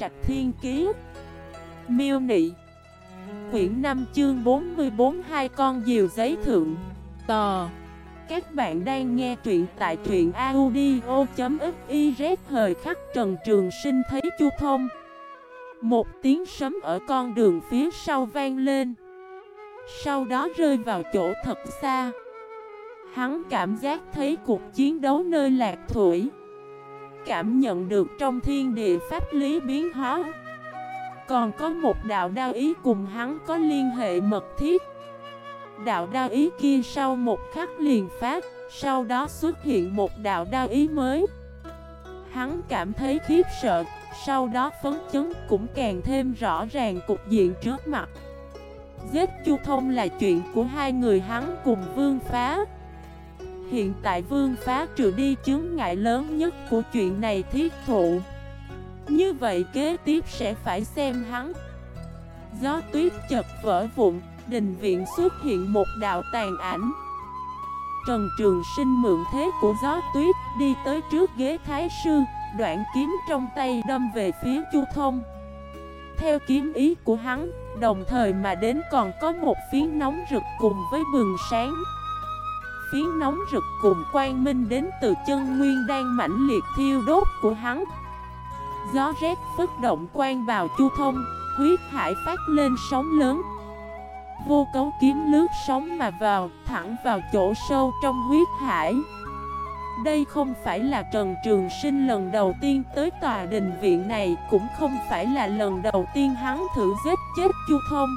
Trạch Thiên Kiế Miêu Nị. Quyển 5 chương 44 Hai con diều giấy thượng. Tò. Các bạn đang nghe truyện tại truyện audio.xyz Thời khắc Trần Trường Sinh thấy Chu Thông. Một tiếng sấm ở con đường phía sau vang lên. Sau đó rơi vào chỗ thật xa. Hắn cảm giác thấy cuộc chiến đấu nơi lạc thủy. Cảm nhận được trong thiên địa pháp lý biến hóa. Còn có một đạo đao ý cùng hắn có liên hệ mật thiết. Đạo đao ý kia sau một khắc liền phát, Sau đó xuất hiện một đạo đao ý mới. Hắn cảm thấy khiếp sợ, Sau đó phấn chấn cũng càng thêm rõ ràng cục diện trước mặt. Giết Chu Thông là chuyện của hai người hắn cùng vương phá. Hiện tại vương phá trừ đi chứng ngại lớn nhất của chuyện này thiết thụ. Như vậy kế tiếp sẽ phải xem hắn. Gió tuyết chật vỡ vụn, Đình viện xuất hiện một đạo tàn ảnh. Trần Trường Sinh mượn thế của gió tuyết Đi tới trước ghế thái sư, Đoạn kiếm trong tay đâm về phía Chu Thông. Theo kiếm ý của hắn, Đồng thời mà đến còn có một phiến nóng rực cùng với bừng sáng phiến nóng rực cùng quang minh đến từ chân nguyên đang mãnh liệt thiêu đốt của hắn. Gió rét phất động quang vào chu thông, huyết hải phát lên sóng lớn. Vô cấu kiếm lướt sóng mà vào, thẳng vào chỗ sâu trong huyết hải. Đây không phải là Trần Trường Sinh lần đầu tiên tới tòa đình viện này Cũng không phải là lần đầu tiên hắn thử giết chết Chu Thông.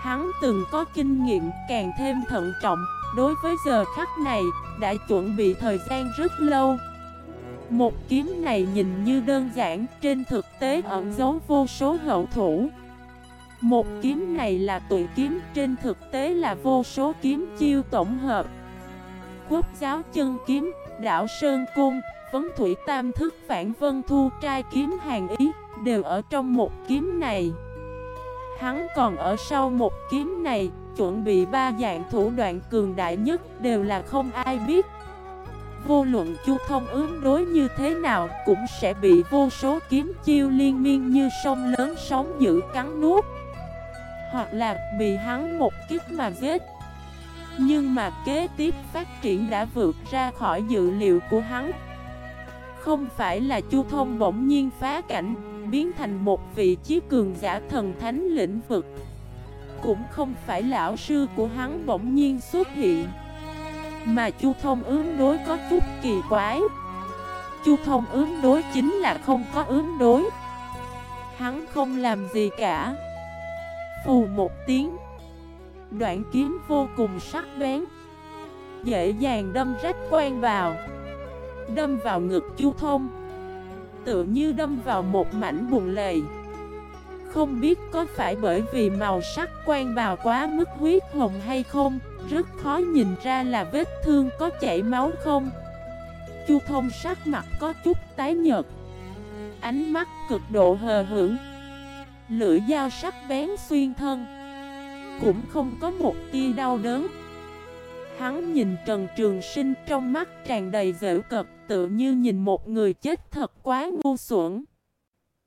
Hắn từng có kinh nghiệm càng thêm thận trọng Đối với giờ khắc này, đã chuẩn bị thời gian rất lâu. Một kiếm này nhìn như đơn giản, trên thực tế ẩn giấu vô số hậu thủ. Một kiếm này là tụi kiếm, trên thực tế là vô số kiếm chiêu tổng hợp. Quốc giáo chân kiếm, đảo Sơn Cung, vấn thủy tam thức phản vân thu trai kiếm hàng ý Đều ở trong một kiếm này. Hắn còn ở sau một kiếm này, chuẩn bị ba dạng thủ đoạn cường đại nhất, đều là không ai biết. Vô luận chu thông ứng đối như thế nào cũng sẽ bị vô số kiếm chiêu liên miên như sông lớn sóng dữ cắn nuốt. Hoặc là bị hắn một kích mà giết. Nhưng mà kế tiếp phát triển đã vượt ra khỏi dự liệu của hắn. Không phải là chu thông bỗng nhiên phá cảnh Biến thành một vị chí cường giả thần thánh lĩnh vực. Cũng không phải lão sư của hắn bỗng nhiên xuất hiện, Mà Chu Thông ứng đối có chút kỳ quái. Chu Thông ứng đối chính là không có ứng đối. Hắn không làm gì cả. Phù một tiếng, Đoạn kiếm vô cùng sắc bén, Dễ dàng đâm rách quen vào, Đâm vào ngực Chu Thông. Tựa như đâm vào một mảnh bùn lầy. Không biết có phải bởi vì màu sắc quan bào quá mức huyết hồng hay không, Rất khó nhìn ra là vết thương có chảy máu không. Chu thông sắc mặt có chút tái nhợt. Ánh mắt cực độ hờ hững. Lưỡi dao sắc bén xuyên thân. Cũng không có một tia đau đớn. Hắn nhìn Trần Trường Sinh trong mắt tràn đầy dễ cực Tự như nhìn một người chết thật quá ngu xuẩn.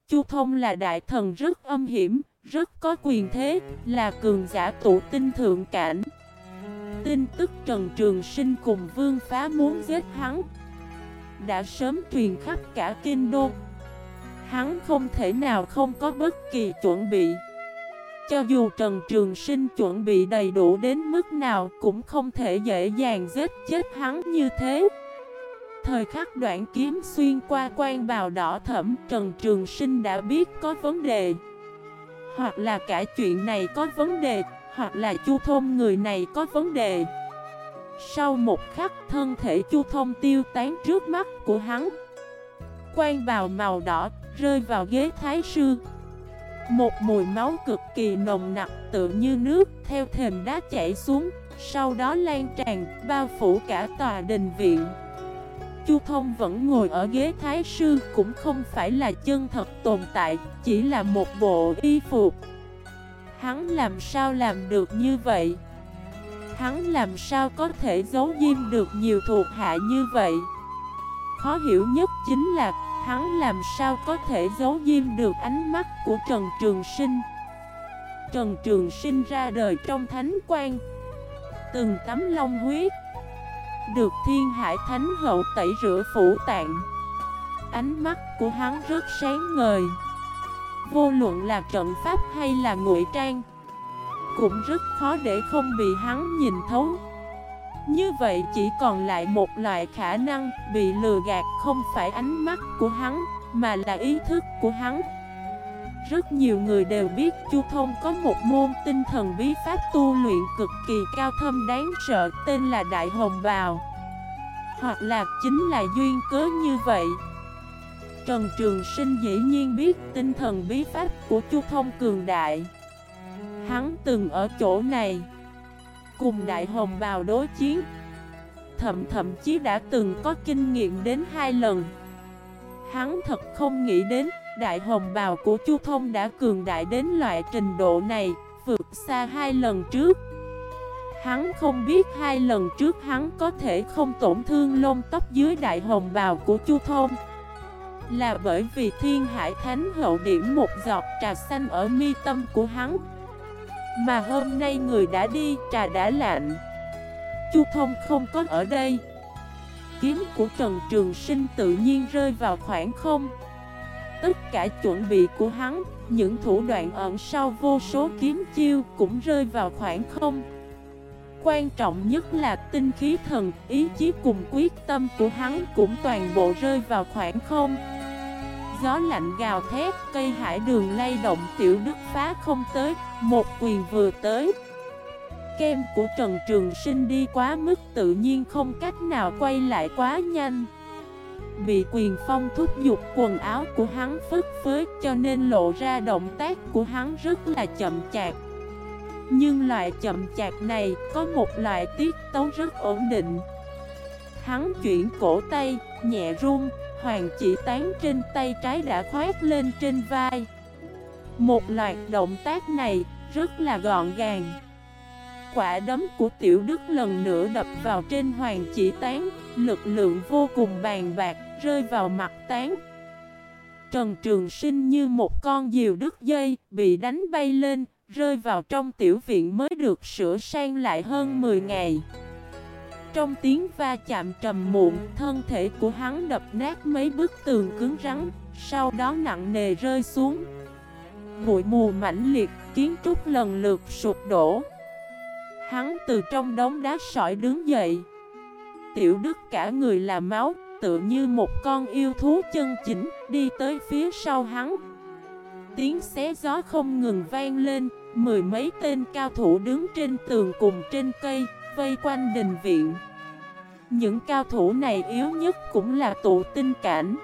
Chu Thông là đại thần rất âm hiểm, rất có quyền thế, là cường giả tụ tinh thượng cảnh. Tin tức Trần Trường Sinh cùng Vương Phá muốn giết hắn Đã sớm truyền khắp cả kinh đô. Hắn không thể nào không có bất kỳ chuẩn bị. Cho dù Trần Trường Sinh chuẩn bị đầy đủ đến mức nào Cũng không thể dễ dàng giết chết hắn như thế. Thời khắc đoạn kiếm xuyên qua quan bào đỏ thẫm, Trần Trường Sinh đã biết có vấn đề. Hoặc là cả chuyện này có vấn đề, Hoặc là Chu Thông người này có vấn đề. Sau một khắc, thân thể Chu Thông tiêu tán trước mắt của hắn. Quan bào màu đỏ rơi vào ghế thái sư. Một mùi máu cực kỳ nồng nặc tự như nước, theo thềm đá chảy xuống, Sau đó lan tràn, bao phủ cả tòa đình viện. Chu Thông vẫn ngồi ở ghế thái sư cũng không phải là chân thật tồn tại, chỉ là một bộ y phục. Hắn làm sao làm được như vậy? Hắn làm sao có thể giấu diêm được nhiều thuộc hạ như vậy? Khó hiểu nhất chính là Hắn làm sao có thể giấu diêm được ánh mắt của Trần Trường Sinh Trần Trường Sinh ra đời trong thánh quan Từng tấm long huyết được thiên hải thánh hậu tẩy rửa phủ tạng. Ánh mắt của hắn rất sáng ngời. Vô luận là trận pháp hay là ngụy trang, Cũng rất khó để không bị hắn nhìn thấu. Như vậy chỉ còn lại một loại khả năng Bị lừa gạt không phải ánh mắt của hắn, Mà là ý thức của hắn. Rất nhiều người đều biết Chu Thông có một môn tinh thần bí pháp tu luyện cực kỳ cao thâm đáng sợ, Tên là Đại Hồng Bào. Hoặc là chính là duyên cớ như vậy. Trần Trường Sinh dĩ nhiên biết tinh thần bí pháp của Chu Thông cường đại. Hắn từng ở chỗ này, Cùng Đại Hồng bào đối chiến. Thậm thậm chí đã từng có kinh nghiệm đến hai lần. Hắn thật không nghĩ đến Đại Hồng bào của Chu Thông đã cường đại đến loại trình độ này Vượt xa hai lần trước. Hắn không biết hai lần trước hắn có thể không tổn thương lông tóc dưới đại hồng bào của Chu Thông. Là bởi vì thiên hải thánh hậu điểm một giọt trà xanh ở mi tâm của hắn. Mà hôm nay người đã đi, trà đã lạnh. Chu thông không có ở đây. Kiếm của Trần Trường Sinh tự nhiên rơi vào khoảng không. Tất cả chuẩn bị của hắn, những thủ đoạn ẩn sau vô số kiếm chiêu cũng rơi vào khoảng không Quan trọng nhất là tinh khí thần, ý chí cùng quyết tâm của hắn cũng toàn bộ rơi vào khoảng không Gió lạnh gào thét, cây hải đường lay động tiểu đức phá không tới, một quyền vừa tới. Kem của Trần Trường Sinh đi quá mức tự nhiên không cách nào quay lại quá nhanh. Bị quyền phong thúc giục quần áo của hắn phức phới cho nên lộ ra động tác của hắn rất là chậm chạp. Nhưng loại chậm chạp này có một loại tiết tấu rất ổn định. Hắn chuyển cổ tay, nhẹ run, Hoàng chỉ tán trên tay trái đã khoét lên trên vai Một loạt động tác này rất là gọn gàng Quả đấm của tiểu đức lần nữa đập vào trên hoàng chỉ tán Lực lượng vô cùng bàn bạc rơi vào mặt tán Trần Trường Sinh như một con diều đứt dây Bị đánh bay lên Rơi vào trong tiểu viện mới được sửa sang lại hơn 10 ngày trong tiếng va chạm trầm muộn, thân thể của hắn đập nát mấy bức tường cứng rắn, sau đó nặng nề rơi xuống. Bụi mù mãnh liệt, kiến trúc lần lượt sụp đổ. Hắn từ trong đống đá sỏi đứng dậy. Tiểu Đức cả người là máu, tự như một con yêu thú chân chỉnh, đi tới phía sau hắn. Tiếng xé gió không ngừng vang lên, mười mấy tên cao thủ đứng trên tường cùng trên cây, vây quanh đình viện. Những cao thủ này yếu nhất cũng là tụ tinh cảnh.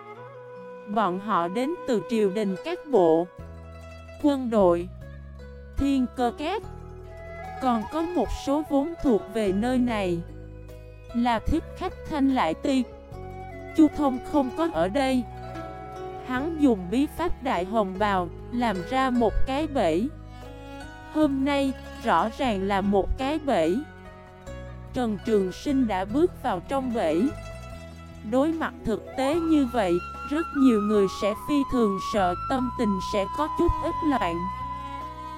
Bọn họ đến từ triều đình các bộ. Quân đội. Thiên cơ két còn có một số vốn thuộc về nơi này. Là thích khách thanh lại ti. Chu thông không có ở đây. Hắn dùng bí pháp đại hồng bào Làm ra một cái bẫy. Hôm nay rõ ràng là một cái bẫy. Trần Trường Sinh đã bước vào trong bẫy. Đối mặt thực tế như vậy, rất nhiều người sẽ phi thường sợ tâm tình sẽ có chút ít loạn.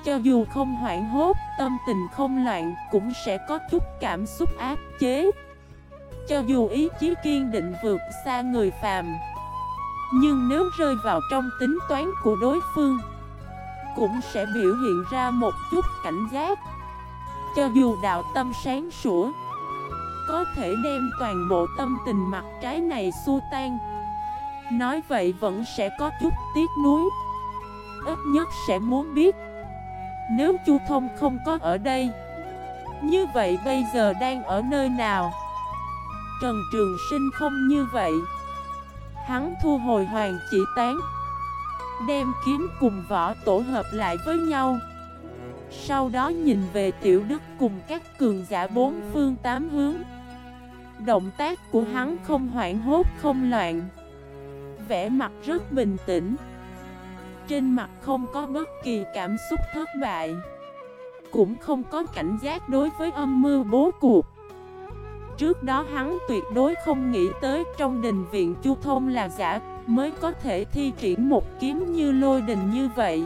Cho dù không hoảng hốt, tâm tình không loạn cũng sẽ có chút cảm xúc áp chế. Cho dù ý chí kiên định vượt xa người phàm Nhưng nếu rơi vào trong tính toán của đối phương Cũng sẽ biểu hiện ra một chút cảnh giác. Cho dù đạo tâm sáng sủa có thể đem toàn bộ tâm tình mặt trái này xua tan. Nói vậy vẫn sẽ có chút tiếc nuối. Ít nhất sẽ muốn biết nếu Chu Thông không có ở đây, Như vậy bây giờ đang ở nơi nào? Trần Trường Sinh không như vậy. Hắn thu hồi hoàng chỉ tán, Đem kiếm cùng võ tổ hợp lại với nhau. Sau đó nhìn về tiểu đức cùng các cường giả bốn phương tám hướng. Động tác của hắn không hoảng hốt, không loạn. Vẽ mặt rất bình tĩnh. Trên mặt không có bất kỳ cảm xúc thất bại, Cũng không có cảnh giác đối với âm mưu bố cuộc. Trước đó hắn tuyệt đối không nghĩ tới trong đình viện Chu Thông là giả Mới có thể thi triển một kiếm như lôi đình như vậy.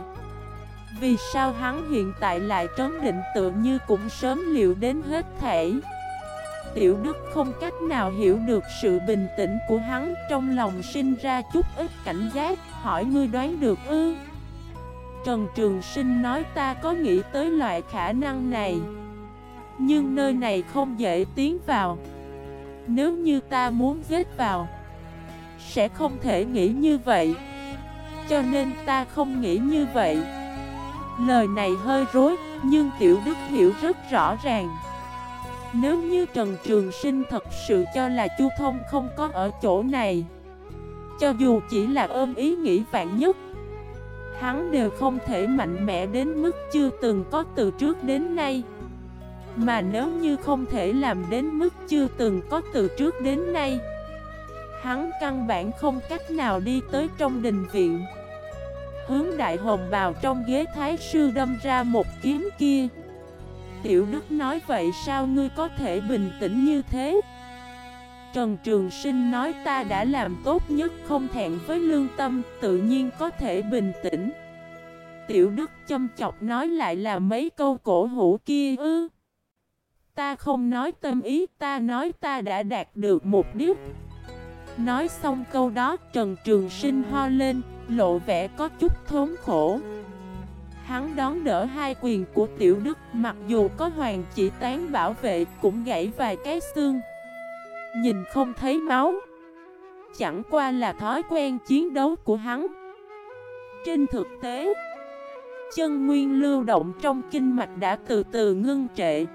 Vì sao hắn hiện tại lại trấn định tự như cũng sớm liệu đến hết thể Tiểu Đức không cách nào hiểu được sự bình tĩnh của hắn, Trong lòng sinh ra chút ít cảnh giác, Hỏi ngươi đoán được ư? Trần Trường Sinh nói ta có nghĩ tới loại khả năng này, Nhưng nơi này không dễ tiến vào. Nếu như ta muốn giết vào, Sẽ không thể nghĩ như vậy. Cho nên ta không nghĩ như vậy. Lời này hơi rối, Nhưng Tiểu Đức hiểu rất rõ ràng. Nếu như Trần Trường Sinh thật sự cho là Chu Thông không có ở chỗ này, Cho dù chỉ là ôm ý nghĩ vạn nhất, Hắn đều không thể mạnh mẽ đến mức chưa từng có từ trước đến nay. Mà nếu như không thể làm đến mức chưa từng có từ trước đến nay, Hắn căn bản không cách nào đi tới trong đình viện. Hướng đại hồng vào trong ghế thái sư đâm ra một kiếm kia. Tiểu Đức nói vậy sao ngươi có thể bình tĩnh như thế Trần Trường Sinh nói ta đã làm tốt nhất không thẹn với lương tâm, tự nhiên có thể bình tĩnh. Tiểu Đức châm chọc nói lại là mấy câu cổ hủ kia ư. Ta không nói tâm ý, ta nói ta đã đạt được mục đích. Nói xong câu đó, Trần Trường Sinh ho lên, lộ vẻ có chút thốn khổ. Hắn đón đỡ hai quyền của Tiểu Đức, mặc dù có hoàng chỉ tán bảo vệ, cũng gãy vài cái xương. Nhìn không thấy máu. Chẳng qua là thói quen chiến đấu của hắn. Trên thực tế Chân nguyên lưu động trong kinh mạch đã từ từ ngưng trệ.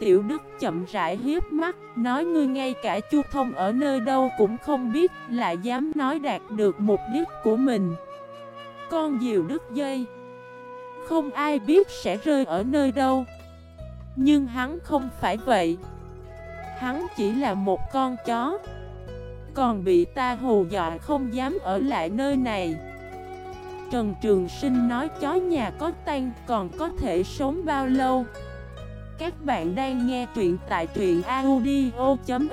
Tiểu Đức chậm rãi hiếp mắt Nói ngươi ngay cả Chu Thông ở nơi đâu cũng không biết Lại dám nói đạt được mục đích của mình. Con diều đứt dây. Không ai biết sẽ rơi ở nơi đâu. Nhưng hắn không phải vậy. Hắn chỉ là một con chó. Còn bị ta hù dọa không dám ở lại nơi này. Trần Trường Sinh nói chó nhà có tan còn có thể sống bao lâu? Các bạn đang nghe truyện tại truyện audio.fif